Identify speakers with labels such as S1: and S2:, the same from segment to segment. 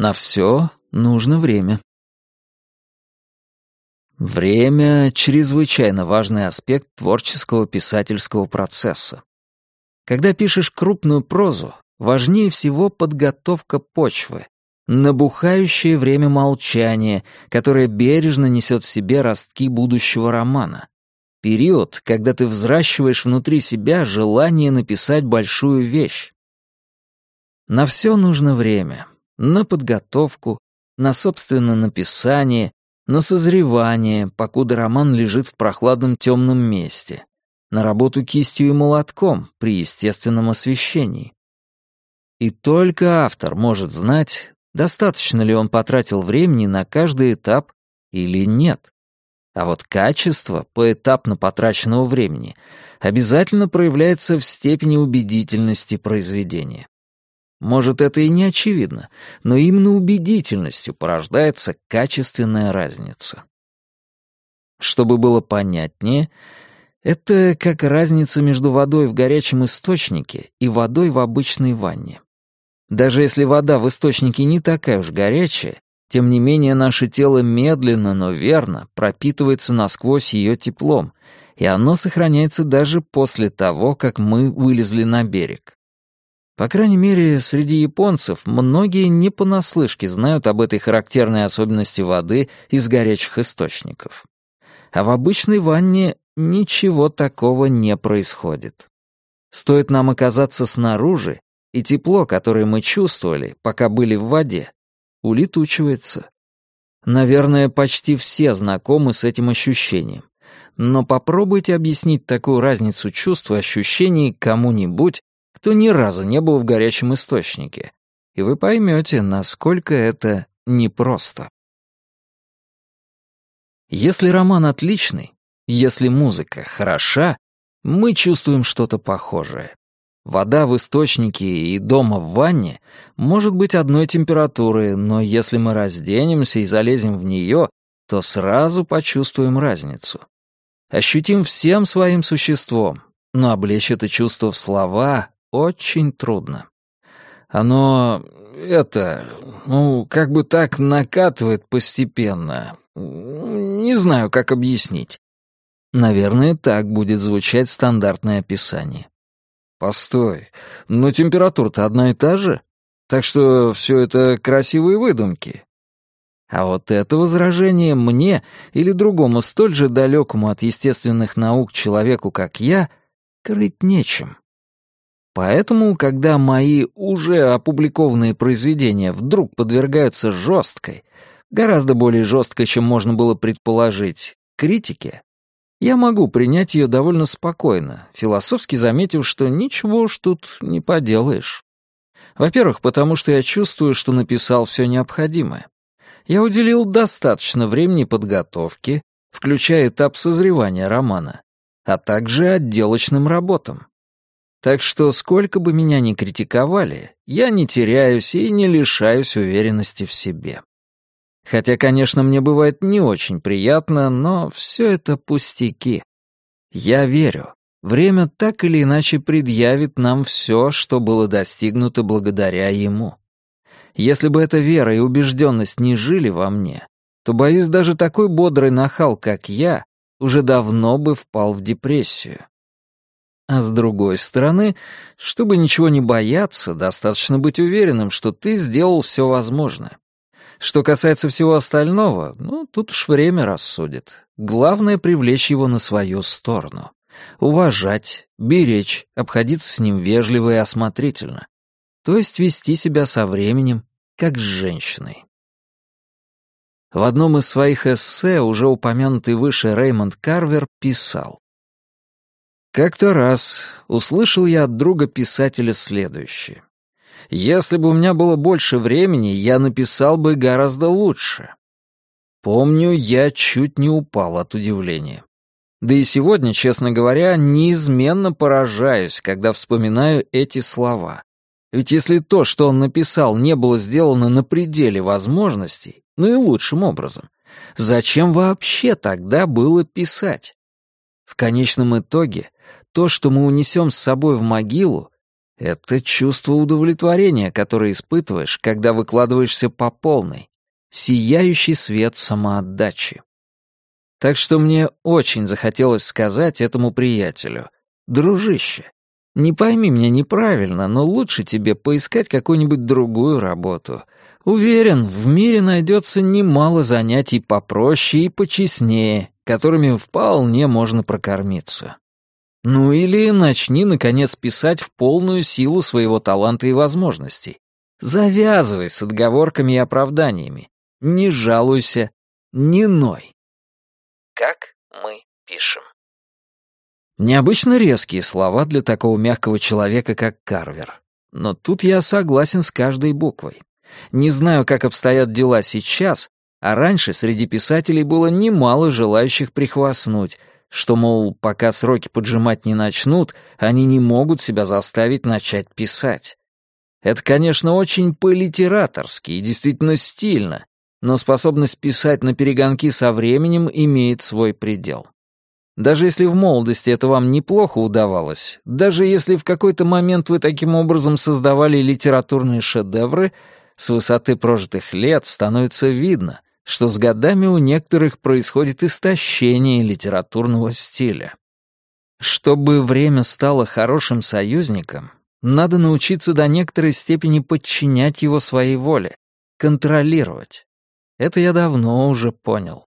S1: На все нужно время. Время — чрезвычайно важный аспект творческого писательского процесса. Когда пишешь крупную прозу, важнее всего подготовка почвы, набухающее время молчания, которое бережно несет в себе ростки будущего романа. Период, когда ты взращиваешь внутри себя желание написать большую вещь. На все нужно время. На подготовку, на собственное написание, на созревание, покуда роман лежит в прохладном темном месте, на работу кистью и молотком при естественном освещении. И только автор может знать, достаточно ли он потратил времени на каждый этап или нет. А вот качество поэтапно потраченного времени обязательно проявляется в степени убедительности произведения. Может, это и не очевидно, но именно убедительностью порождается качественная разница. Чтобы было понятнее, это как разница между водой в горячем источнике и водой в обычной ванне. Даже если вода в источнике не такая уж горячая, тем не менее наше тело медленно, но верно пропитывается насквозь ее теплом, и оно сохраняется даже после того, как мы вылезли на берег. По крайней мере, среди японцев многие не понаслышке знают об этой характерной особенности воды из горячих источников. А в обычной ванне ничего такого не происходит. Стоит нам оказаться снаружи, и тепло, которое мы чувствовали, пока были в воде, улетучивается. Наверное, почти все знакомы с этим ощущением. Но попробуйте объяснить такую разницу чувств и ощущений кому-нибудь, кто ни разу не был в горячем источнике, и вы поймете, насколько это непросто. Если роман отличный, если музыка хороша, мы чувствуем что-то похожее. Вода в источнике и дома в ванне может быть одной температуры, но если мы разденемся и залезем в нее, то сразу почувствуем разницу. Ощутим всем своим существом, но облечь это чувство в слова очень трудно. Оно, это, ну, как бы так накатывает постепенно. Не знаю, как объяснить. Наверное, так будет звучать стандартное описание. Постой, но температура-то одна и та же. Так что все это красивые выдумки. А вот это возражение мне или другому столь же далекому от естественных наук человеку, как я, крыть нечем. Поэтому, когда мои уже опубликованные произведения вдруг подвергаются жесткой, гораздо более жесткой, чем можно было предположить, критике, я могу принять ее довольно спокойно, философски заметив, что ничего уж тут не поделаешь. Во-первых, потому что я чувствую, что написал все необходимое. Я уделил достаточно времени подготовке, включая этап созревания романа, а также отделочным работам. Так что сколько бы меня ни критиковали, я не теряюсь и не лишаюсь уверенности в себе. Хотя, конечно, мне бывает не очень приятно, но все это пустяки. Я верю. Время так или иначе предъявит нам все, что было достигнуто благодаря ему. Если бы эта вера и убежденность не жили во мне, то, боюсь, даже такой бодрый нахал, как я, уже давно бы впал в депрессию. А с другой стороны, чтобы ничего не бояться, достаточно быть уверенным, что ты сделал все возможное. Что касается всего остального, ну, тут уж время рассудит. Главное — привлечь его на свою сторону. Уважать, беречь, обходиться с ним вежливо и осмотрительно. То есть вести себя со временем, как с женщиной. В одном из своих эссе уже упомянутый выше Реймонд Карвер писал. «Как-то раз услышал я от друга писателя следующее. Если бы у меня было больше времени, я написал бы гораздо лучше. Помню, я чуть не упал от удивления. Да и сегодня, честно говоря, неизменно поражаюсь, когда вспоминаю эти слова. Ведь если то, что он написал, не было сделано на пределе возможностей, ну и лучшим образом, зачем вообще тогда было писать? В конечном итоге, то, что мы унесем с собой в могилу, Это чувство удовлетворения, которое испытываешь, когда выкладываешься по полной. Сияющий свет самоотдачи. Так что мне очень захотелось сказать этому приятелю. «Дружище, не пойми меня неправильно, но лучше тебе поискать какую-нибудь другую работу. Уверен, в мире найдется немало занятий попроще и почестнее, которыми вполне можно прокормиться. Ну или начни, наконец, писать в полную силу своего таланта и возможностей. Завязывай с отговорками и оправданиями. Не жалуйся, не ной. Как мы пишем? Необычно резкие слова для такого мягкого человека, как Карвер. Но тут я согласен с каждой буквой. Не знаю, как обстоят дела сейчас, а раньше среди писателей было немало желающих прихвастнуть, что, мол, пока сроки поджимать не начнут, они не могут себя заставить начать писать. Это, конечно, очень по-литераторски и действительно стильно, но способность писать на перегонки со временем имеет свой предел. Даже если в молодости это вам неплохо удавалось, даже если в какой-то момент вы таким образом создавали литературные шедевры, с высоты прожитых лет становится видно, что с годами у некоторых происходит истощение литературного стиля. Чтобы время стало хорошим союзником, надо научиться до некоторой степени подчинять его своей воле, контролировать. Это я давно уже понял.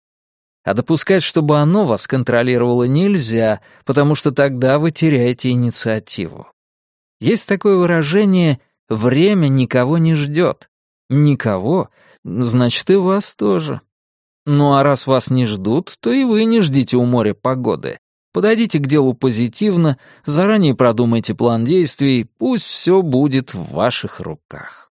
S1: А допускать, чтобы оно вас контролировало, нельзя, потому что тогда вы теряете инициативу. Есть такое выражение «время никого не ждет». Никого Значит, и вас тоже. Ну а раз вас не ждут, то и вы не ждите у моря погоды. Подойдите к делу позитивно, заранее продумайте план действий, пусть все будет в ваших руках.